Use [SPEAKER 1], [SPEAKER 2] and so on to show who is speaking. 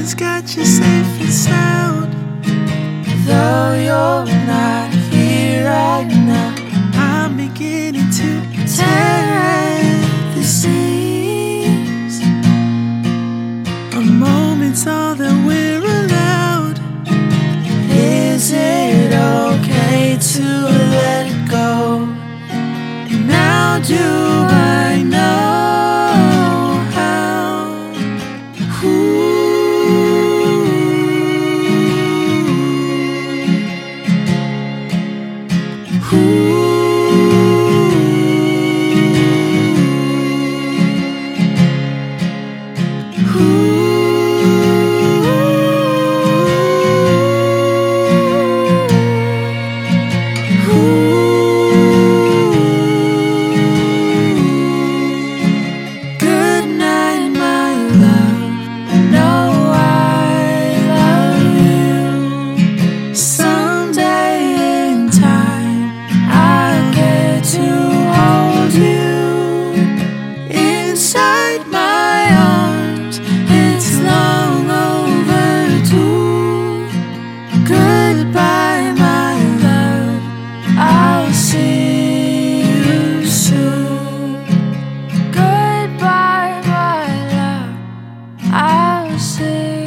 [SPEAKER 1] Heaven's got you safe and sound. Though you're not here right now, I'm beginning to tear the seams. A moment's all that we're allowed. Is it okay to let go? And now do Good inside my arms. It's long overdue. Goodbye, my love. I'll see you soon. Goodbye, my love. I'll see